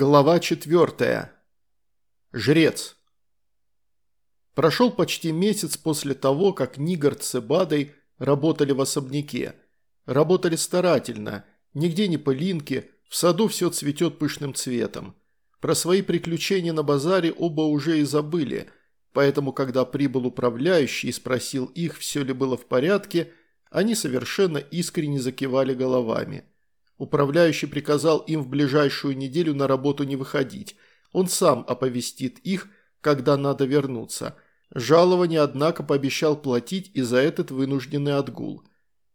Глава четвертая. Жрец. Прошел почти месяц после того, как Нигард с Эбадой работали в особняке. Работали старательно, нигде не пылинки, в саду все цветет пышным цветом. Про свои приключения на базаре оба уже и забыли, поэтому, когда прибыл управляющий и спросил их, все ли было в порядке, они совершенно искренне закивали головами – Управляющий приказал им в ближайшую неделю на работу не выходить. Он сам оповестит их, когда надо вернуться. Жалование, однако, пообещал платить и за этот вынужденный отгул.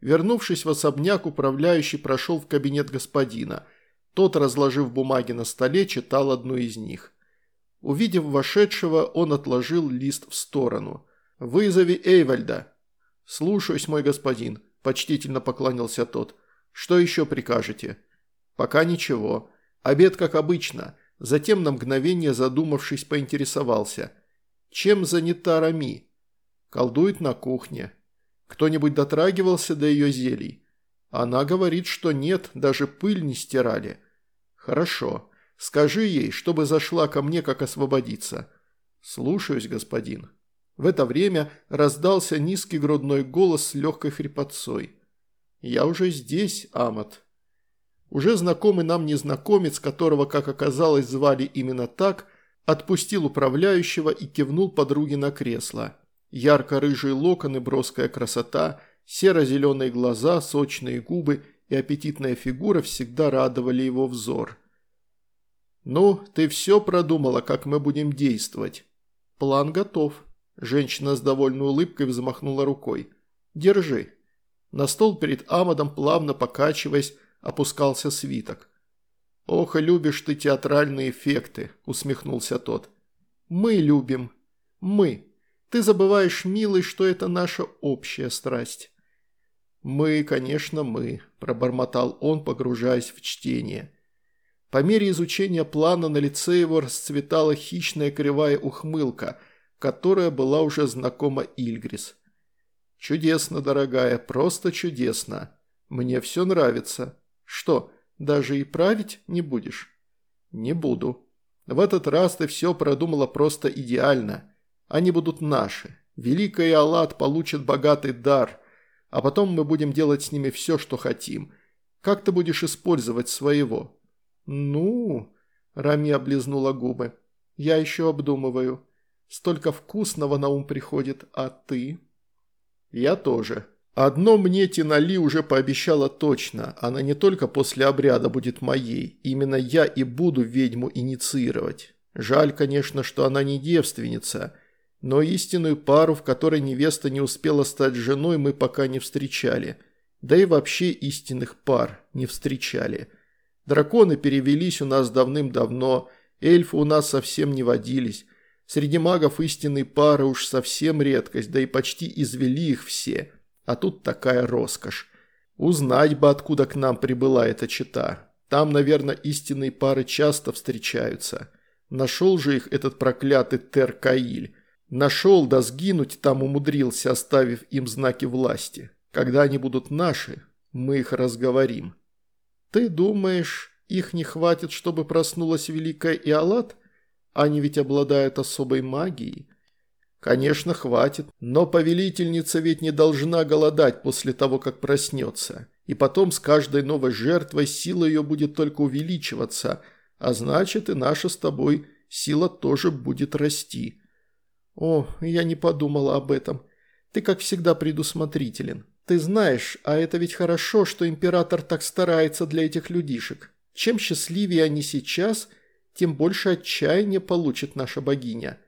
Вернувшись в особняк, управляющий прошел в кабинет господина. Тот, разложив бумаги на столе, читал одну из них. Увидев вошедшего, он отложил лист в сторону. «Вызови Эйвальда». «Слушаюсь, мой господин», – почтительно поклонился тот. Что еще прикажете?» «Пока ничего. Обед как обычно». Затем на мгновение задумавшись поинтересовался. «Чем занята Рами?» «Колдует на кухне». «Кто-нибудь дотрагивался до ее зелий?» «Она говорит, что нет, даже пыль не стирали». «Хорошо. Скажи ей, чтобы зашла ко мне, как освободиться». «Слушаюсь, господин». В это время раздался низкий грудной голос с легкой хрипотцой. «Я уже здесь, Амат». Уже знакомый нам незнакомец, которого, как оказалось, звали именно так, отпустил управляющего и кивнул подруге на кресло. Ярко-рыжие локоны, броская красота, серо-зеленые глаза, сочные губы и аппетитная фигура всегда радовали его взор. «Ну, ты все продумала, как мы будем действовать?» «План готов». Женщина с довольной улыбкой взмахнула рукой. «Держи». На стол перед Амадом, плавно покачиваясь, опускался свиток. «Ох, любишь ты театральные эффекты», – усмехнулся тот. «Мы любим. Мы. Ты забываешь, милый, что это наша общая страсть». «Мы, конечно, мы», – пробормотал он, погружаясь в чтение. По мере изучения плана на лице его расцветала хищная кривая ухмылка, которая была уже знакома Ильгрис. «Чудесно, дорогая, просто чудесно. Мне все нравится. Что, даже и править не будешь?» «Не буду. В этот раз ты все продумала просто идеально. Они будут наши. Великая Аллат получит богатый дар, а потом мы будем делать с ними все, что хотим. Как ты будешь использовать своего?» «Ну...» – Рами облизнула губы. «Я еще обдумываю. Столько вкусного на ум приходит, а ты?» «Я тоже. Одно мне Тинали уже пообещала точно. Она не только после обряда будет моей. Именно я и буду ведьму инициировать. Жаль, конечно, что она не девственница. Но истинную пару, в которой невеста не успела стать женой, мы пока не встречали. Да и вообще истинных пар не встречали. Драконы перевелись у нас давным-давно, эльфы у нас совсем не водились. Среди магов истинной пары уж совсем редкость, да и почти извели их все. А тут такая роскошь. Узнать бы, откуда к нам прибыла эта чита. Там, наверное, истинные пары часто встречаются. Нашел же их этот проклятый Теркаиль. Нашел, да сгинуть там умудрился, оставив им знаки власти. Когда они будут наши, мы их разговорим. Ты думаешь, их не хватит, чтобы проснулась Великая Иолат? Они ведь обладают особой магией. Конечно, хватит, но повелительница ведь не должна голодать после того, как проснется. И потом с каждой новой жертвой сила ее будет только увеличиваться, а значит и наша с тобой сила тоже будет расти. О, я не подумала об этом. Ты, как всегда, предусмотрителен. Ты знаешь, а это ведь хорошо, что император так старается для этих людишек. Чем счастливее они сейчас – тем больше отчаяния получит наша богиня.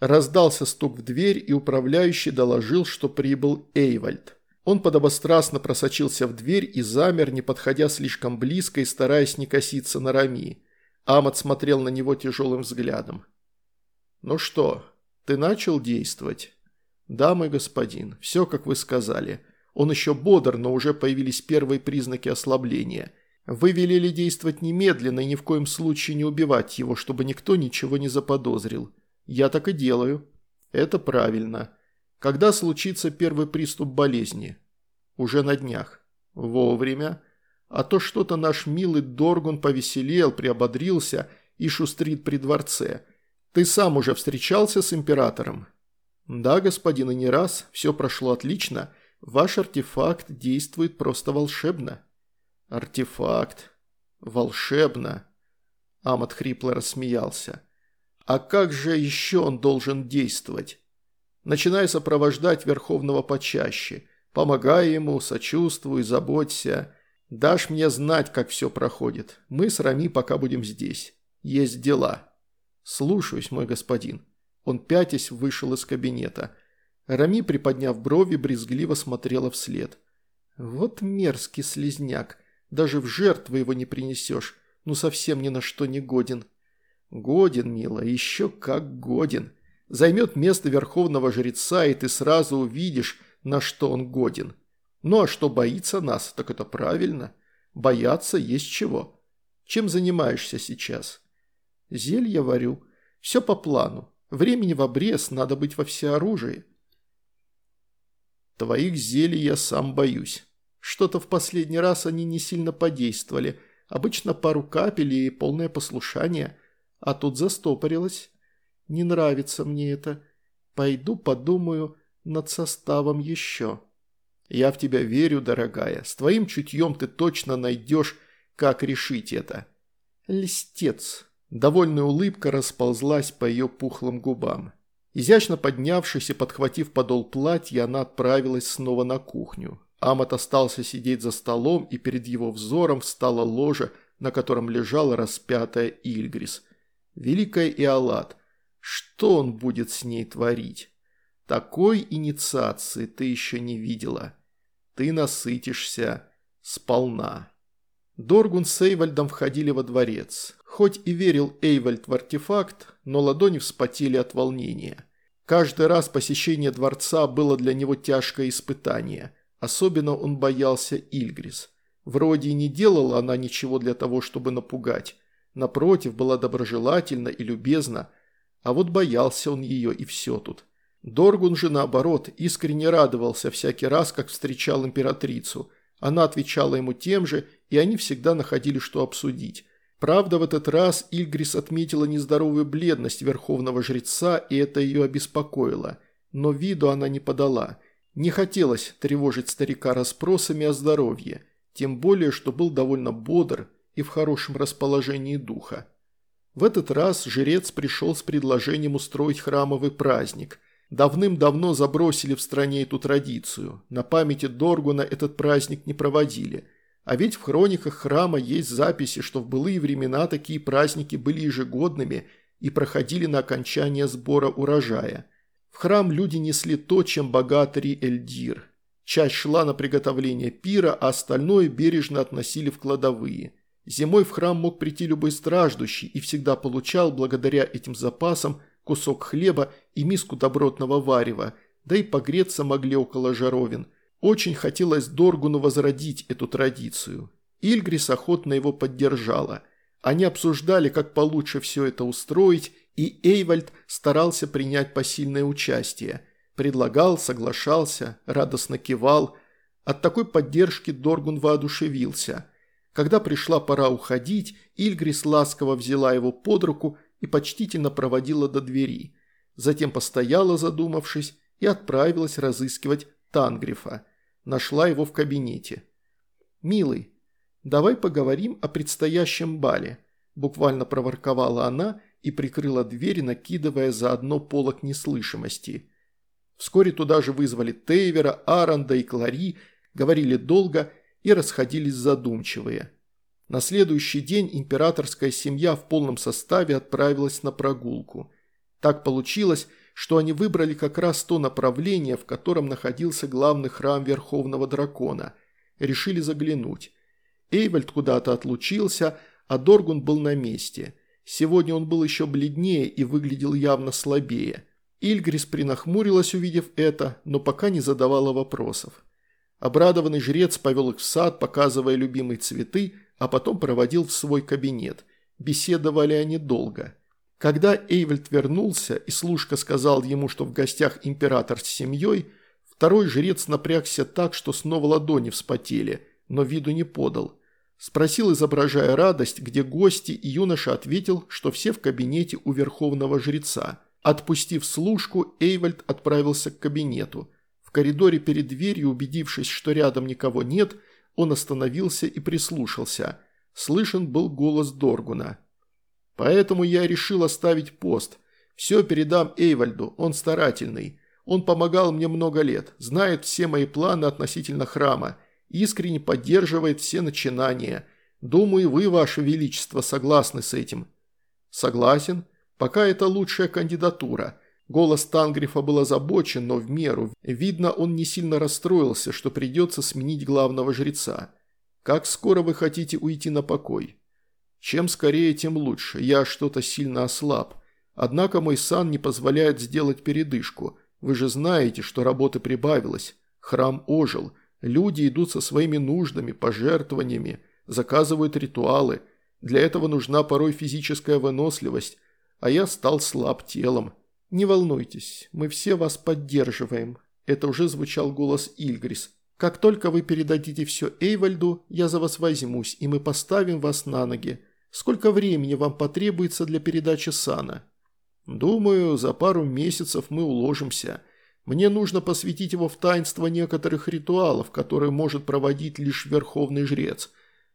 Раздался стук в дверь, и управляющий доложил, что прибыл Эйвальд. Он подобострастно просочился в дверь и замер, не подходя слишком близко и стараясь не коситься на Рами. Амат смотрел на него тяжелым взглядом. «Ну что, ты начал действовать?» «Да, мой господин, все, как вы сказали. Он еще бодр, но уже появились первые признаки ослабления. Вы велели действовать немедленно и ни в коем случае не убивать его, чтобы никто ничего не заподозрил. Я так и делаю. Это правильно. Когда случится первый приступ болезни? Уже на днях. Вовремя. А то что-то наш милый Доргун повеселел, приободрился и шустрит при дворце. Ты сам уже встречался с императором?» «Да, господин, и не раз. Все прошло отлично. Ваш артефакт действует просто волшебно». «Артефакт. Волшебно». Амат хрипло рассмеялся. «А как же еще он должен действовать?» «Начинай сопровождать Верховного почаще. Помогай ему, сочувствуй, заботься. Дашь мне знать, как все проходит. Мы с Рами пока будем здесь. Есть дела». «Слушаюсь, мой господин». Он пятясь вышел из кабинета. Рами, приподняв брови, брезгливо смотрела вслед. «Вот мерзкий слезняк. Даже в жертву его не принесешь. Ну совсем ни на что не годен». «Годен, мила, еще как годен. Займет место верховного жреца, и ты сразу увидишь, на что он годен. Ну а что боится нас, так это правильно. Бояться есть чего. Чем занимаешься сейчас?» Зелья варю. Все по плану. Времени в обрез, надо быть во всеоружии. Твоих зелий я сам боюсь. Что-то в последний раз они не сильно подействовали. Обычно пару капель и полное послушание. А тут застопорилось. Не нравится мне это. Пойду подумаю над составом еще. Я в тебя верю, дорогая. С твоим чутьем ты точно найдешь, как решить это. Листец. Довольная улыбка расползлась по ее пухлым губам. Изящно поднявшись и подхватив подол платья, она отправилась снова на кухню. Амат остался сидеть за столом, и перед его взором встала ложа, на котором лежала распятая Ильгрис. Великая Иолат. Что он будет с ней творить? Такой инициации ты еще не видела. Ты насытишься сполна. Доргун с Эйвальдом входили во дворец. Хоть и верил Эйвальд в артефакт, но ладони вспотели от волнения. Каждый раз посещение дворца было для него тяжкое испытание. Особенно он боялся Ильгрис. Вроде и не делала она ничего для того, чтобы напугать. Напротив, была доброжелательна и любезна, а вот боялся он ее и все тут. Доргун же, наоборот, искренне радовался всякий раз, как встречал императрицу. Она отвечала ему тем же, и они всегда находили, что обсудить. Правда, в этот раз Ильгрис отметила нездоровую бледность верховного жреца, и это ее обеспокоило. Но виду она не подала. Не хотелось тревожить старика расспросами о здоровье, тем более, что был довольно бодр и в хорошем расположении духа. В этот раз жрец пришел с предложением устроить храмовый праздник. Давным-давно забросили в стране эту традицию. На памяти Доргуна этот праздник не проводили – а ведь в хрониках храма есть записи, что в былые времена такие праздники были ежегодными и проходили на окончание сбора урожая. В храм люди несли то, чем богат Ри-Эльдир. Часть шла на приготовление пира, а остальное бережно относили в кладовые. Зимой в храм мог прийти любой страждущий и всегда получал, благодаря этим запасам, кусок хлеба и миску добротного варева, да и погреться могли около жаровин – очень хотелось Доргуну возродить эту традицию. Ильгрис охотно его поддержала. Они обсуждали, как получше все это устроить, и Эйвальд старался принять посильное участие. Предлагал, соглашался, радостно кивал. От такой поддержки Доргун воодушевился. Когда пришла пора уходить, Ильгрис ласково взяла его под руку и почтительно проводила до двери. Затем постояла, задумавшись, и отправилась разыскивать Тангрифа. Нашла его в кабинете. «Милый, давай поговорим о предстоящем бале», – буквально проворковала она и прикрыла дверь, накидывая заодно полок неслышимости. Вскоре туда же вызвали Тейвера, Аранда и Клари, говорили долго и расходились задумчивые. На следующий день императорская семья в полном составе отправилась на прогулку. Так получилось, что они выбрали как раз то направление, в котором находился главный храм Верховного Дракона. Решили заглянуть. Эйвальд куда-то отлучился, а Доргун был на месте. Сегодня он был еще бледнее и выглядел явно слабее. Ильгрис принахмурилась, увидев это, но пока не задавала вопросов. Обрадованный жрец повел их в сад, показывая любимые цветы, а потом проводил в свой кабинет. Беседовали они долго. Когда Эйвельд вернулся, и служка сказал ему, что в гостях император с семьей, второй жрец напрягся так, что снова ладони вспотели, но виду не подал. Спросил, изображая радость, где гости, и юноша ответил, что все в кабинете у верховного жреца. Отпустив служку, Эйвальд отправился к кабинету. В коридоре перед дверью, убедившись, что рядом никого нет, он остановился и прислушался. Слышен был голос Доргуна. «Поэтому я решил оставить пост. Все передам Эйвальду, он старательный. Он помогал мне много лет, знает все мои планы относительно храма, искренне поддерживает все начинания. Думаю, вы, ваше величество, согласны с этим». «Согласен. Пока это лучшая кандидатура». Голос Тангрифа был озабочен, но в меру. Видно, он не сильно расстроился, что придется сменить главного жреца. «Как скоро вы хотите уйти на покой?» «Чем скорее, тем лучше. Я что-то сильно ослаб. Однако мой сан не позволяет сделать передышку. Вы же знаете, что работы прибавилось. Храм ожил. Люди идут со своими нуждами, пожертвованиями, заказывают ритуалы. Для этого нужна порой физическая выносливость, а я стал слаб телом. «Не волнуйтесь, мы все вас поддерживаем», – это уже звучал голос Ильгрис. «Как только вы передадите все Эйвальду, я за вас возьмусь, и мы поставим вас на ноги. Сколько времени вам потребуется для передачи сана?» «Думаю, за пару месяцев мы уложимся. Мне нужно посвятить его в таинство некоторых ритуалов, которые может проводить лишь верховный жрец.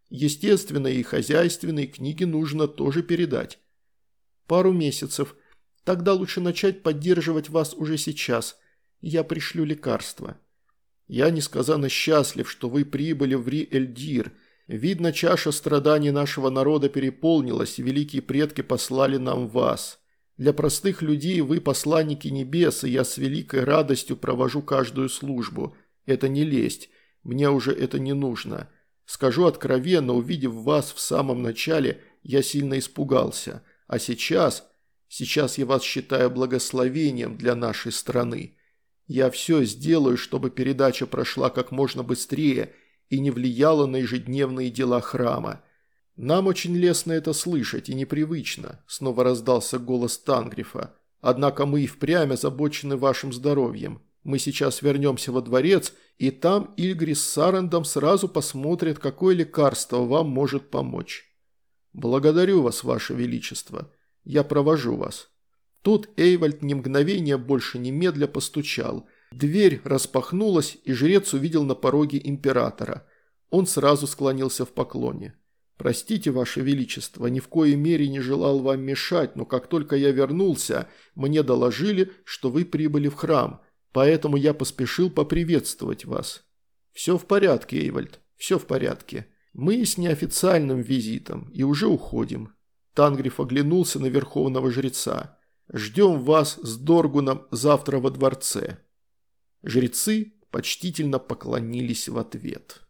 Естественно, и хозяйственные книги нужно тоже передать». «Пару месяцев», Тогда лучше начать поддерживать вас уже сейчас. Я пришлю лекарства. Я несказанно счастлив, что вы прибыли в Ри-Эльдир. Видно, чаша страданий нашего народа переполнилась, и великие предки послали нам вас. Для простых людей вы посланники небес, и я с великой радостью провожу каждую службу. Это не лесть, мне уже это не нужно. Скажу откровенно, увидев вас в самом начале, я сильно испугался. А сейчас Сейчас я вас считаю благословением для нашей страны. Я все сделаю, чтобы передача прошла как можно быстрее и не влияла на ежедневные дела храма. Нам очень лестно это слышать и непривычно», – снова раздался голос Тангрифа. «Однако мы и впрямь озабочены вашим здоровьем. Мы сейчас вернемся во дворец, и там Ильгрис с Сарендом сразу посмотрят, какое лекарство вам может помочь». «Благодарю вас, ваше величество». Я провожу вас». Тут Эйвальд ни мгновения больше немедля постучал. Дверь распахнулась, и жрец увидел на пороге императора. Он сразу склонился в поклоне. «Простите, Ваше Величество, ни в коей мере не желал вам мешать, но как только я вернулся, мне доложили, что вы прибыли в храм, поэтому я поспешил поприветствовать вас». «Все в порядке, Эйвальд, все в порядке. Мы с неофициальным визитом и уже уходим. Тангриф оглянулся на верховного жреца. «Ждем вас с Доргуном завтра во дворце». Жрецы почтительно поклонились в ответ.